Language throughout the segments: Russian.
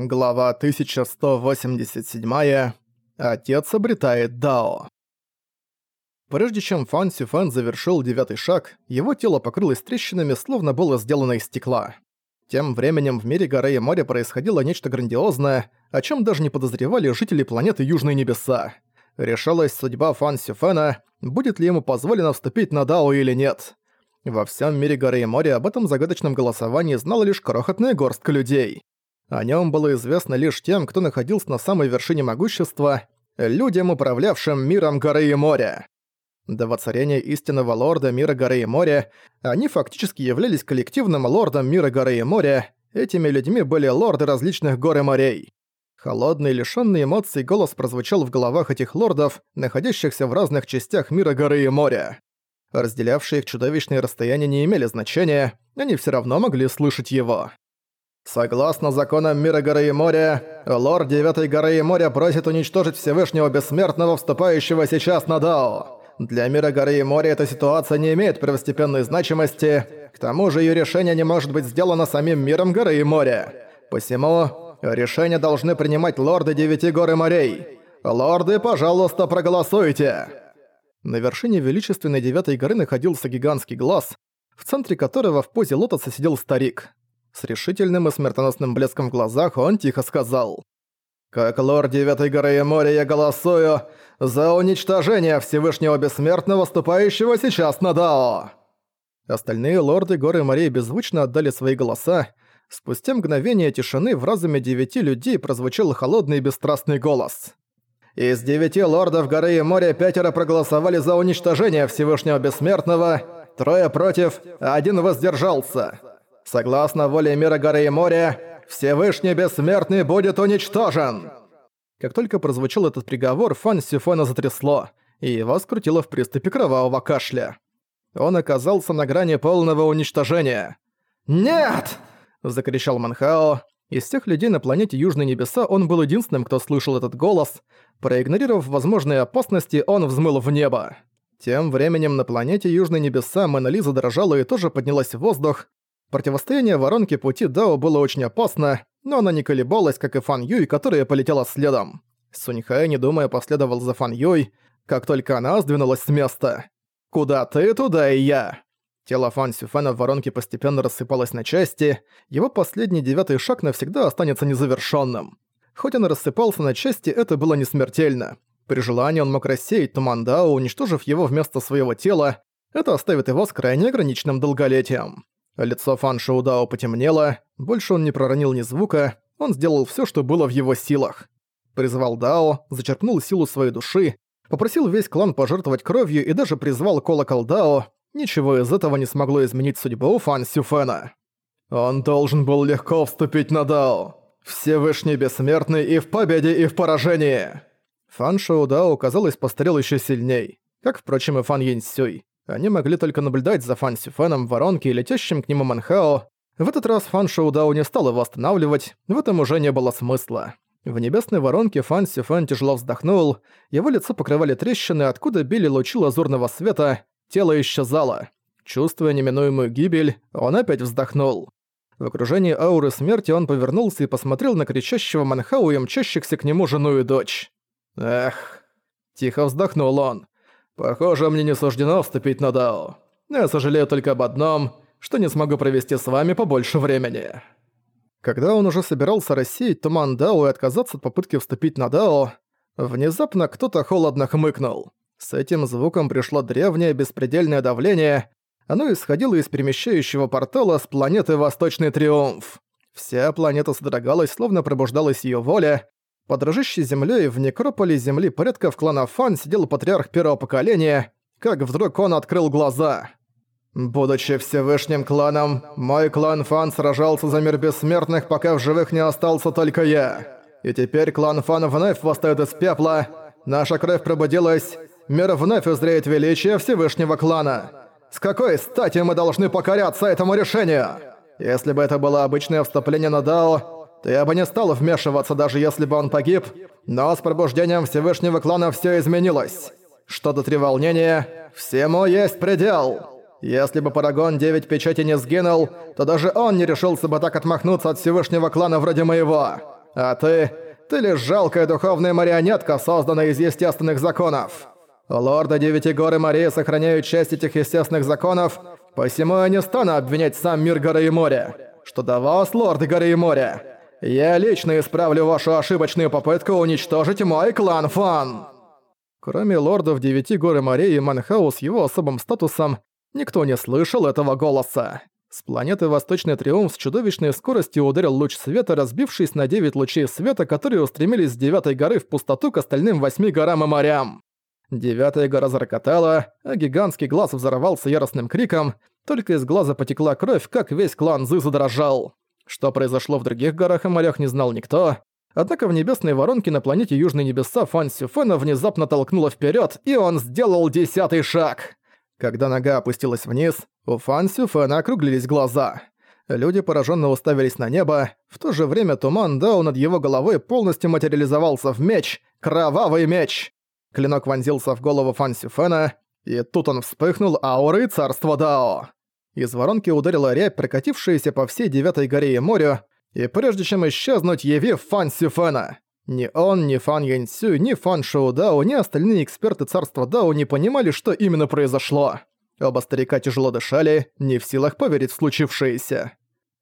Глава 1187. Отец обретает Дао. Прежде чем Фан Сюфэн завершил девятый шаг, его тело покрылось трещинами, словно было сделано из стекла. Тем временем в мире горы и моря происходило нечто грандиозное, о чем даже не подозревали жители планеты Южные Небеса. Решалась судьба Фан Сюфэна, будет ли ему позволено вступить на Дао или нет. Во всем мире горы и моря об этом загадочном голосовании знала лишь крохотная горстка людей. О нем было известно лишь тем, кто находился на самой вершине могущества, людям, управлявшим миром горы и моря. До воцарения истинного лорда мира горы и моря они фактически являлись коллективным лордом мира горы и моря, этими людьми были лорды различных гор и морей. Холодный, лишённый эмоций голос прозвучал в головах этих лордов, находящихся в разных частях мира горы и моря. Разделявшие их чудовищные расстояния не имели значения, они всё равно могли слышать его. Согласно законам мира горы и моря, лорд Девятой горы и моря просит уничтожить Всевышнего Бессмертного, вступающего сейчас на Дао. Для мира горы и моря эта ситуация не имеет первостепенной значимости, к тому же ее решение не может быть сделано самим миром горы и моря. Посему решение должны принимать лорды Девяти гор и морей. Лорды, пожалуйста, проголосуйте. На вершине величественной Девятой горы находился гигантский глаз, в центре которого в позе лотоса сидел старик. С решительным и смертоносным блеском в глазах он тихо сказал. «Как лорд Девятой горы и моря я голосую за уничтожение Всевышнего Бессмертного, вступающего сейчас на Дао!» Остальные лорды горы и морей беззвучно отдали свои голоса. Спустя мгновение тишины в разуме девяти людей прозвучал холодный и бесстрастный голос. «Из девяти лордов горы и моря пятеро проголосовали за уничтожение Всевышнего Бессмертного, трое против, один воздержался. Согласно воле мира горы и моря, Всевышний Бессмертный будет уничтожен!» Как только прозвучал этот приговор, Фан Сюфона затрясло, и его скрутило в приступе кровавого кашля. Он оказался на грани полного уничтожения. «Нет!» – закричал Манхао. Из тех людей на планете Южные Небеса он был единственным, кто слышал этот голос. Проигнорировав возможные опасности, он взмыл в небо. Тем временем на планете Южные Небеса Монолиза дрожала и тоже поднялась в воздух, Противостояние воронки пути Дао было очень опасно, но она не колебалась, как и Фан Юй, которая полетела следом. Суньхай, не думая, последовал за Фан Юй, как только она сдвинулась с места. «Куда ты, туда и я!» Тело Фан Сюфена в воронке постепенно рассыпалось на части, его последний девятый шаг навсегда останется незавершенным. Хоть он рассыпался на части, это было не смертельно. При желании он мог рассеять туман Дао, уничтожив его вместо своего тела, это оставит его с крайне ограниченным долголетием. Лицо Фан Шоудао потемнело, больше он не проронил ни звука, он сделал всё, что было в его силах. Призвал Дао, зачерпнул силу своей души, попросил весь клан пожертвовать кровью и даже призвал колокол Дао, ничего из этого не смогло изменить судьбу Фан Сюфена. Он должен был легко вступить на Дао. Всевышний Бессмертный и в победе, и в поражении. Фан Шоудао, казалось, постарел ещё сильней, как, впрочем, и Фан Яньсюй. Они могли только наблюдать за Фан Сюфеном в воронке и летящим к нему Манхао. В этот раз Фан Шоудао не стал его останавливать, в этом уже не было смысла. В небесной воронке Фан Сюфен тяжело вздохнул, его лицо покрывали трещины, откуда били лучи лазурного света, тело исчезало. Чувствуя неминуемую гибель, он опять вздохнул. В окружении ауры смерти он повернулся и посмотрел на кричащего Манхау и мчащихся к нему жену и дочь. «Эх...» Тихо вздохнул он. Похоже, мне не суждено вступить на Дао. Я сожалею только об одном, что не смогу провести с вами побольше времени». Когда он уже собирался рассеять туман Дао и отказаться от попытки вступить на Дао, внезапно кто-то холодно хмыкнул. С этим звуком пришло древнее беспредельное давление, оно исходило из перемещающего портала с планеты Восточный Триумф. Вся планета содрогалась, словно пробуждалась ее воля, под дрожащей землей в некрополе земли предков клана Фан сидел патриарх первого поколения, как вдруг он открыл глаза. «Будучи Всевышним кланом, мой клан Фан сражался за мир бессмертных, пока в живых не остался только я. И теперь клан Фан вновь восстает из пепла, наша кровь пробудилась, мир вновь узреет величие Всевышнего клана. С какой стати мы должны покоряться этому решению? Если бы это было обычное вступление на Дао, я бы не стал вмешиваться, даже если бы он погиб, но с пробуждением Всевышнего клана все изменилось. Что до треволнения, всему есть предел. Если бы Парагон 9 печати не сгинул, то даже он не решился бы так отмахнуться от Всевышнего клана вроде моего. А ты... ты лишь жалкая духовная марионетка, созданная из естественных законов. Лорда Девяти Гор и Марии сохраняют часть этих естественных законов, посему я не стану обвинять сам мир горы и моря. Что до вас, лорды горы и моря, я лично исправлю вашу ошибочную попытку уничтожить мой клан Фан. Кроме лордов Девяти Гор и Морей и Манхау с его особым статусом, никто не слышал этого голоса. С планеты Восточный Триумф с чудовищной скоростью ударил луч света, разбившись на девять лучей света, которые устремились с девятой горы в пустоту к остальным восьми горам и морям. Девятая гора зарокотала, а гигантский глаз взорвался яростным криком, только из глаза потекла кровь, как весь клан Зы задрожал. Что произошло в других горах и морях не знал никто, однако в небесной воронке на планете Южные Небеса Фан Сюфена внезапно толкнула вперед, и он сделал десятый шаг. Когда нога опустилась вниз, у Фан Сюфена округлились глаза. Люди пораженно уставились на небо, в то же время туман Дао над его головой полностью материализовался в меч, кровавый меч. Клинок вонзился в голову Фан Сюфена, и тут он вспыхнул аурой царства Дао. Из воронки ударила рябь, прокатившаяся по всей Девятой горе и морю, и прежде чем исчезнуть, явив Фан Сюфена. Ни он, ни Фан Яньсю, ни Фан Шоу Дао, ни остальные эксперты царства Дао не понимали, что именно произошло. Оба старика тяжело дышали, не в силах поверить в случившееся.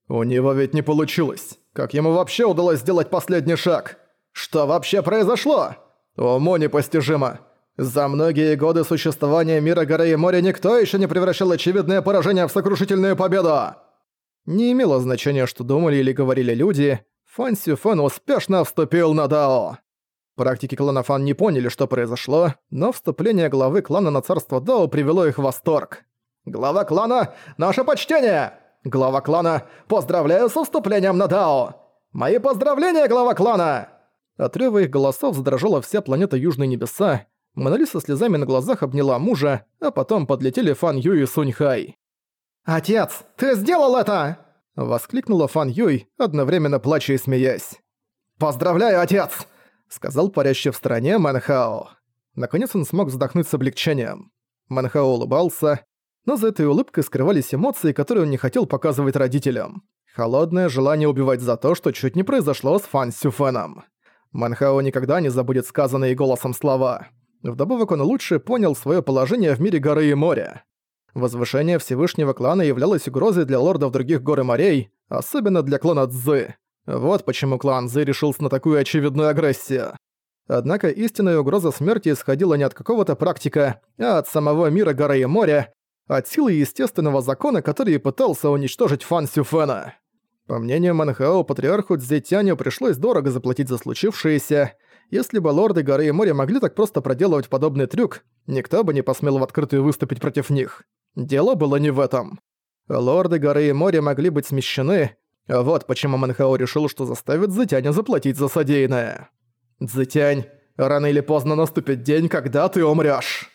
«У него ведь не получилось. Как ему вообще удалось сделать последний шаг? Что вообще произошло?» Уму непостижимо. За многие годы существования мира горы и моря никто еще не превращал очевидное поражение в сокрушительную победу. Не имело значения, что думали или говорили люди, Фан Сюфэн успешно вступил на Дао. Практики клана Фан не поняли, что произошло, но вступление главы клана на царство Дао привело их в восторг. «Глава клана, наше почтение! Глава клана, поздравляю со вступлением на Дао! Мои поздравления, глава клана!» От рёва их голосов задрожала вся планета Южные Небеса, Монали со слезами на глазах обняла мужа, а потом подлетели Фан Юй и Сунь Хай. «Отец, ты сделал это!» — воскликнула Фан Юй, одновременно плача и смеясь. «Поздравляю, отец!» — сказал парящий в стороне Манхао. Наконец он смог вздохнуть с облегчением. Манхао улыбался, но за этой улыбкой скрывались эмоции, которые он не хотел показывать родителям. Холодное желание убивать за то, что чуть не произошло с Фан Сюфеном. Манхао никогда не забудет сказанные голосом слова. Вдобавок он лучше понял свое положение в мире горы и моря. Возвышение Всевышнего клана являлось угрозой для лордов других гор и морей, особенно для клана Цзы. Вот почему клан Цзы решился на такую очевидную агрессию. Однако истинная угроза смерти исходила не от какого-то практика, а от самого мира горы и моря, от силы естественного закона, который пытался уничтожить Фан Сюфена. По мнению Манхао, патриарху Цзетяню пришлось дорого заплатить за случившееся. Если бы лорды горы и моря могли так просто проделывать подобный трюк, никто бы не посмел в открытую выступить против них. Дело было не в этом. Лорды горы и моря могли быть смещены, вот почему Манхао решил, что заставит Цзетяня заплатить за содеянное. «Цзетянь, рано или поздно наступит день, когда ты умрёшь!»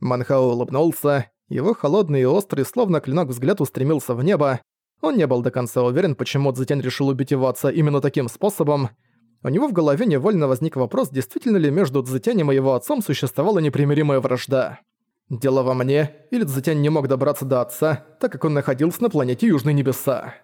Манхао улыбнулся, его холодный и острый, словно клинок взгляд устремился в небо, он не был до конца уверен, почему Цзэтянь решил убить его отца именно таким способом. У него в голове невольно возник вопрос, действительно ли между Цзэтянем и его отцом существовала непримиримая вражда. Дело во мне, или Цзэтянь не мог добраться до отца, так как он находился на планете Южные Небеса.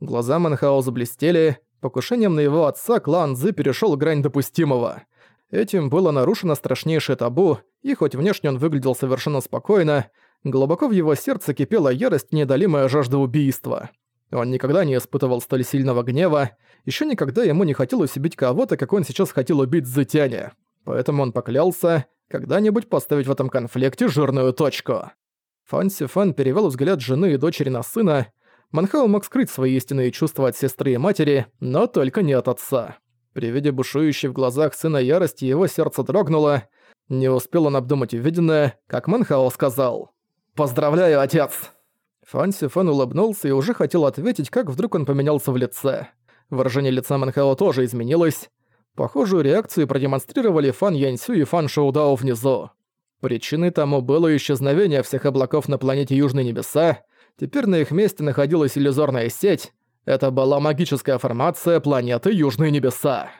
Глаза Манхао заблестели, покушением на его отца клан Цзы перешёл грань допустимого. Этим было нарушено страшнейшее табу, и хоть внешне он выглядел совершенно спокойно, Глубоко в его сердце кипела ярость и недолимая жажда убийства. Он никогда не испытывал столь сильного гнева, еще никогда ему не хотелось убить кого-то, как он сейчас хотел убить Зытяня. Поэтому он поклялся когда-нибудь поставить в этом конфликте жирную точку. Фан Сифан перевел взгляд жены и дочери на сына. Манхао мог скрыть свои истинные чувства от сестры и матери, но только не от отца. При виде бушующей в глазах сына ярости его сердце дрогнуло. Не успел он обдумать увиденное, как Манхао сказал. «Поздравляю, отец!» Фанси Фэн улыбнулся и уже хотел ответить, как вдруг он поменялся в лице. Выражение лица Манхао тоже изменилось. Похожую реакцию продемонстрировали Фан Яньсю и Фан Шоудао внизу. Причиной тому было исчезновение всех облаков на планете Южные Небеса, теперь на их месте находилась иллюзорная сеть. Это была магическая формация планеты Южные Небеса.